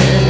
yeah.